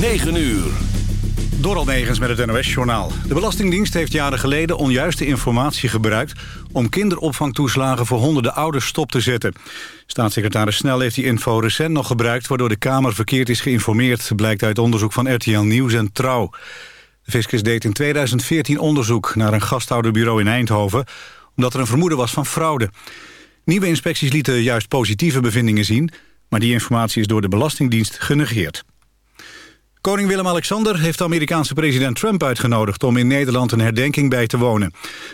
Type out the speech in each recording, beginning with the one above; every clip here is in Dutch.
9 uur. Door Negens met het NOS-journaal. De Belastingdienst heeft jaren geleden onjuiste informatie gebruikt... om kinderopvangtoeslagen voor honderden ouders stop te zetten. Staatssecretaris Snel heeft die info recent nog gebruikt... waardoor de Kamer verkeerd is geïnformeerd... blijkt uit onderzoek van RTL Nieuws en Trouw. De fiscus deed in 2014 onderzoek naar een gasthouderbureau in Eindhoven... omdat er een vermoeden was van fraude. Nieuwe inspecties lieten juist positieve bevindingen zien... maar die informatie is door de Belastingdienst genegeerd. Koning Willem-Alexander heeft de Amerikaanse president Trump uitgenodigd... om in Nederland een herdenking bij te wonen.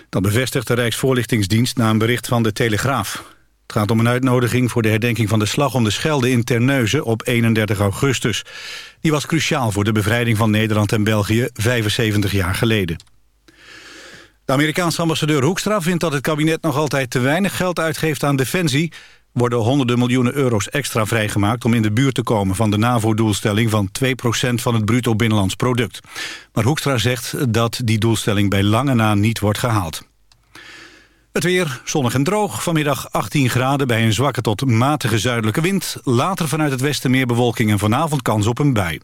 Dat bevestigt de Rijksvoorlichtingsdienst na een bericht van de Telegraaf. Het gaat om een uitnodiging voor de herdenking van de slag om de Schelde in Terneuzen op 31 augustus. Die was cruciaal voor de bevrijding van Nederland en België 75 jaar geleden. De Amerikaanse ambassadeur Hoekstra vindt dat het kabinet nog altijd te weinig geld uitgeeft aan defensie worden honderden miljoenen euro's extra vrijgemaakt... om in de buurt te komen van de NAVO-doelstelling van 2% van het bruto binnenlands product. Maar Hoekstra zegt dat die doelstelling bij lange na niet wordt gehaald. Het weer, zonnig en droog. Vanmiddag 18 graden bij een zwakke tot matige zuidelijke wind. Later vanuit het westen meer bewolking en vanavond kans op een bui.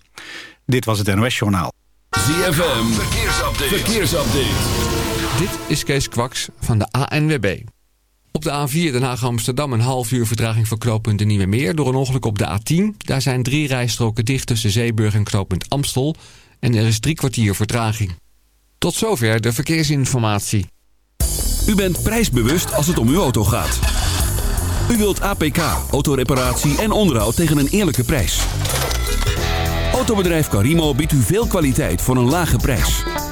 Dit was het NOS Journaal. ZFM, verkeersupdate. verkeersupdate. Dit is Kees Kwaks van de ANWB. Op de A4 Den Haag-Amsterdam een half uur vertraging voor knooppunt de Nieuwe Meer... door een ongeluk op de A10. Daar zijn drie rijstroken dicht tussen Zeeburg en knooppunt Amstel... en er is drie kwartier vertraging. Tot zover de verkeersinformatie. U bent prijsbewust als het om uw auto gaat. U wilt APK, autoreparatie en onderhoud tegen een eerlijke prijs. Autobedrijf Carimo biedt u veel kwaliteit voor een lage prijs.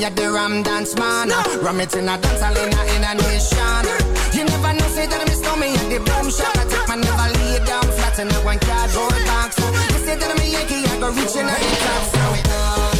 Me at the Ram Dance Man. Ram it in a dance hall in a, in a nation. You never know, say that I miss me at the boom shop. I take my never lay down flat in a one cardboard box. You said that I'm a Yankee, I go reaching out the top. So Cause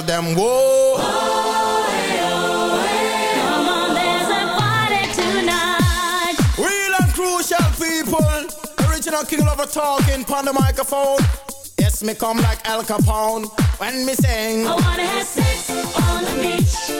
tell them, whoa. Oh, oh, oh. Come on, there's a party tonight. Real and crucial people. Original King Lover talking on the microphone. Yes, me come like Al Capone when me sing. I wanna have sex on the beach.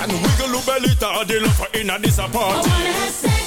and wiggle your belly to the love for this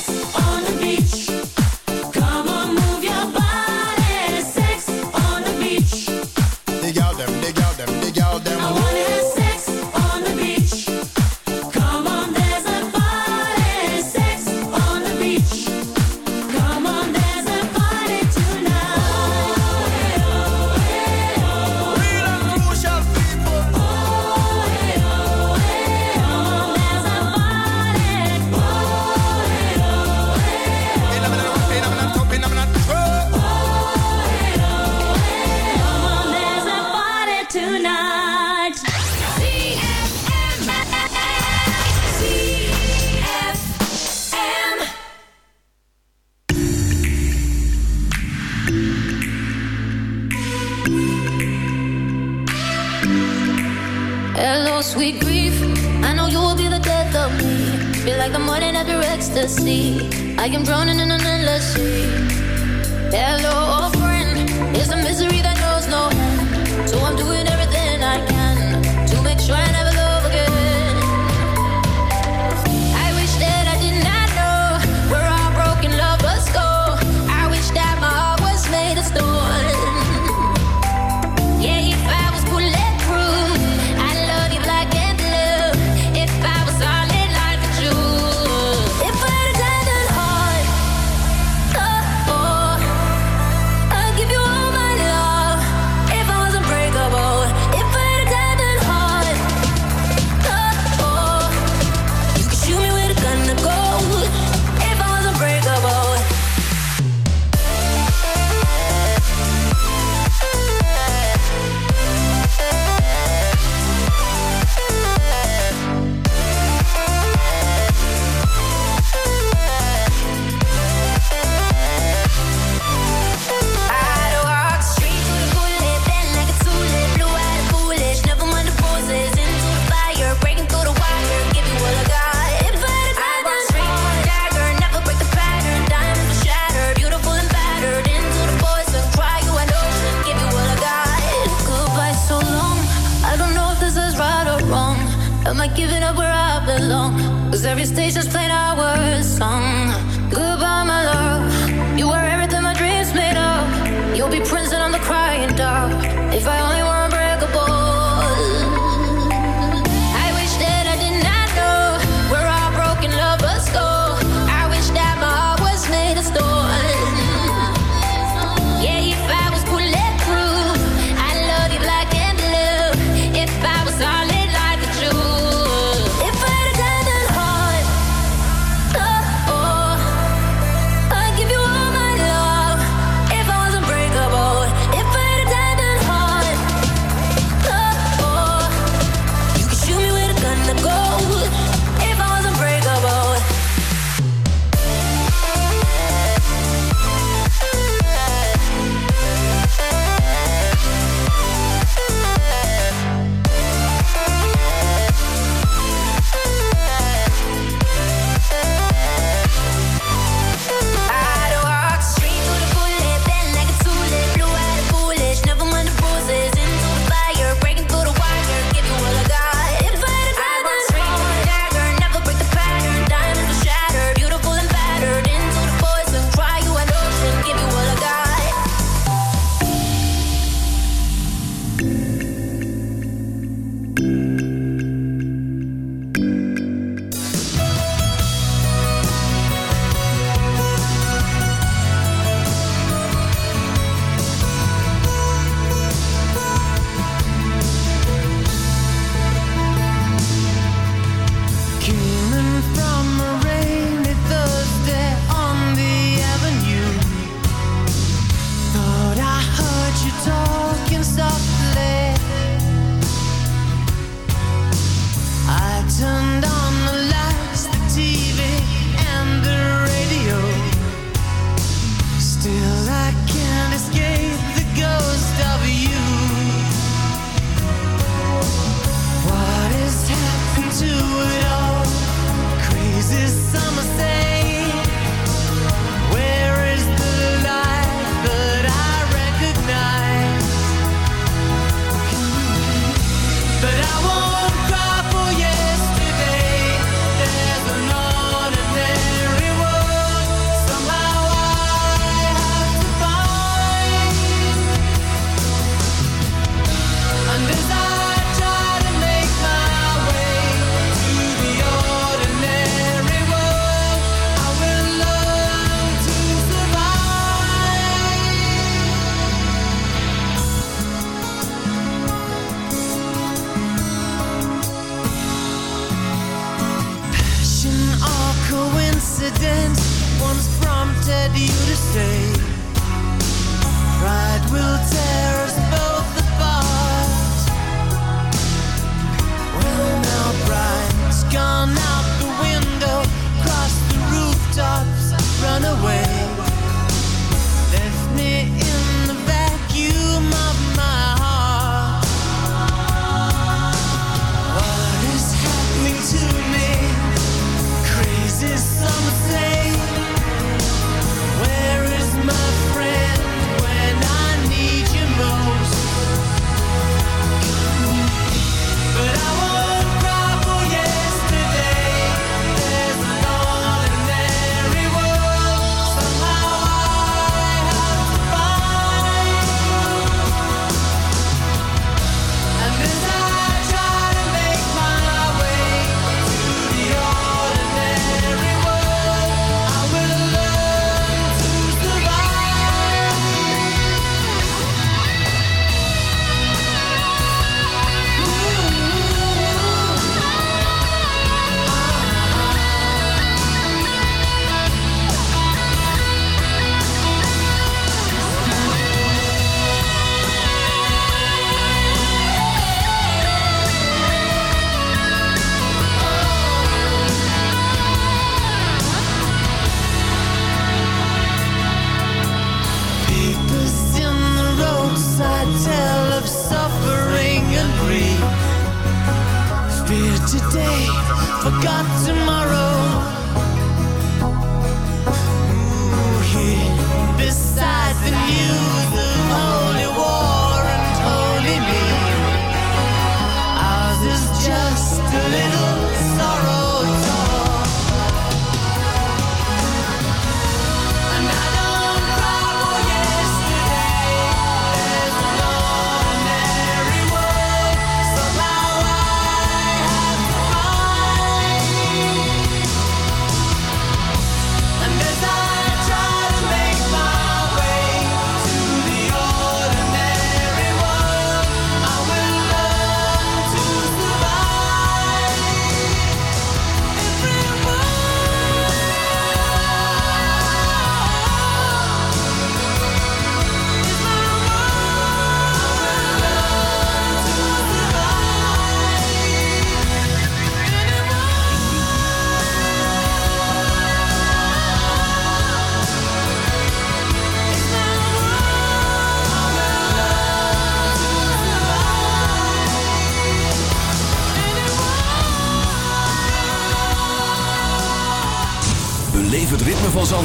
like I'm morning after ecstasy. I am drowning in an endless sea. Hello, old friend. It's a misery that. If I found on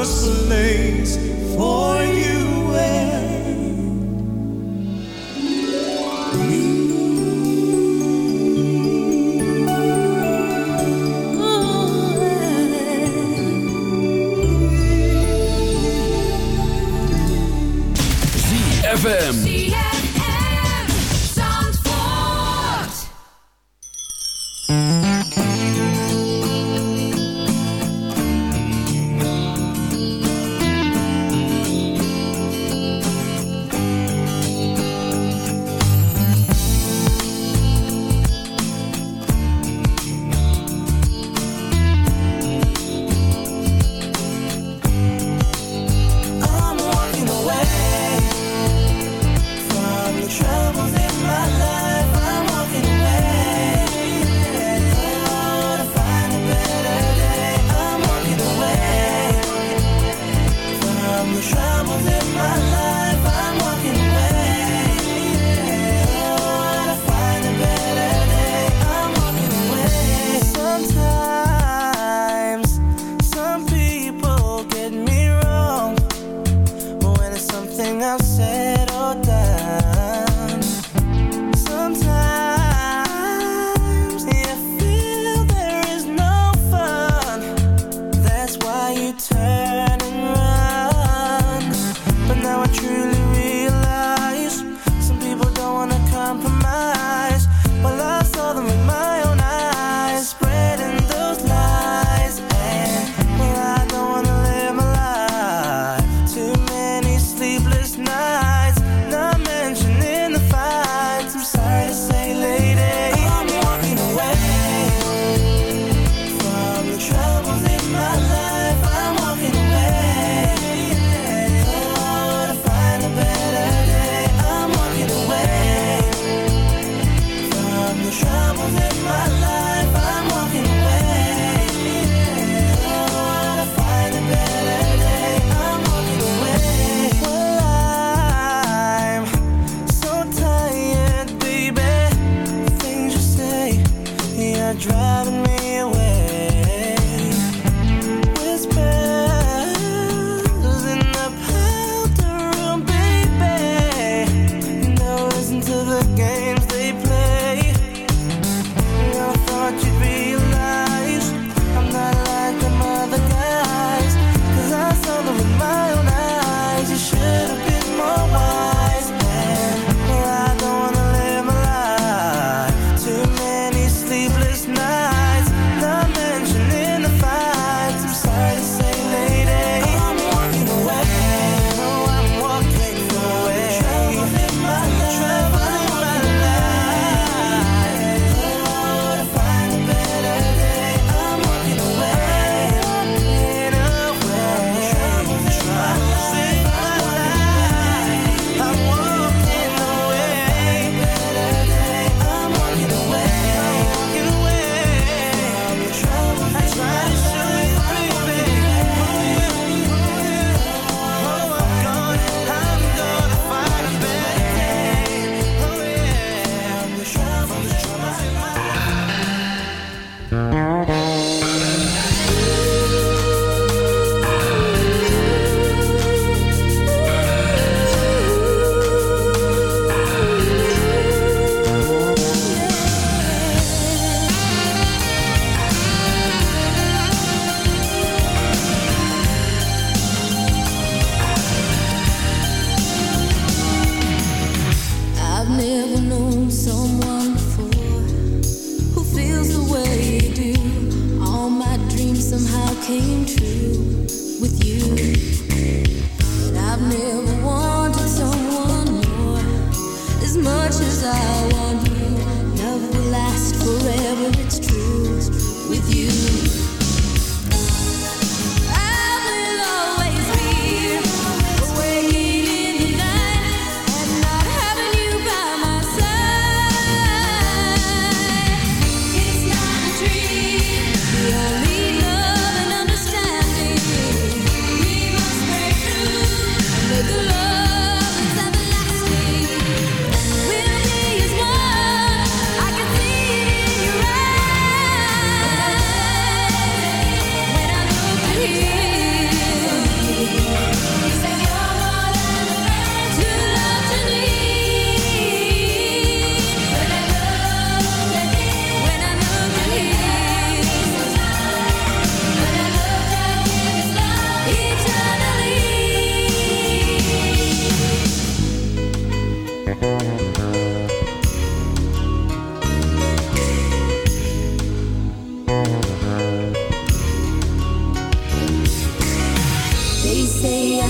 first place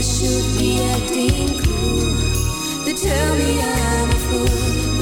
I should be acting cool. They tell me I'm a fool,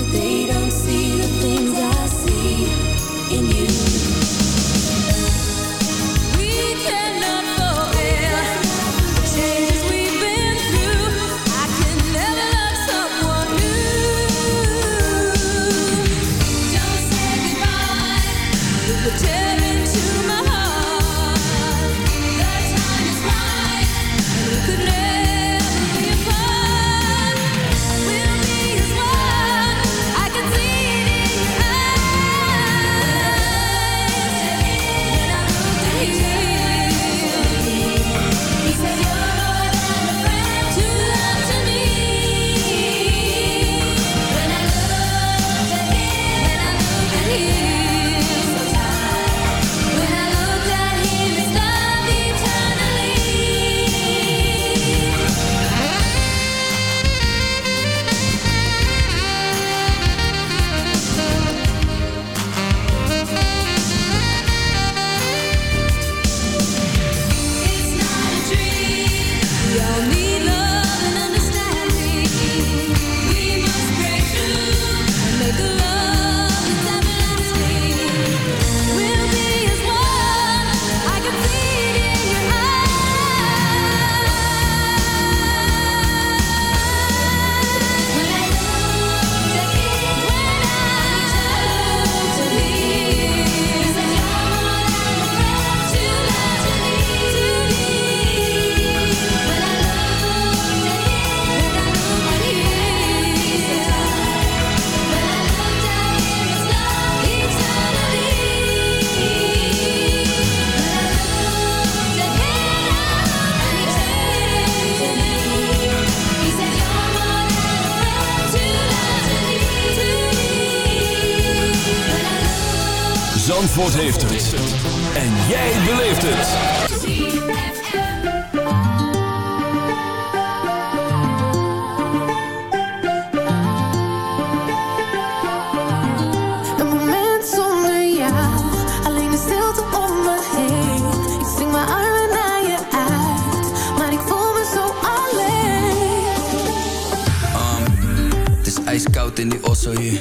Zandvoort heeft het. En jij beleeft het. Een moment zonder jou, alleen de stilte om me heen. Ik zing mijn armen naar je uit, maar ik voel me zo alleen. Um, het is ijskoud in die osso hier.